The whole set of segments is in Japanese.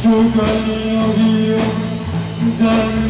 Stukanie o Dio, dame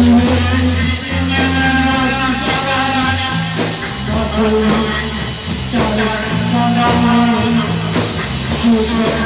Thank you.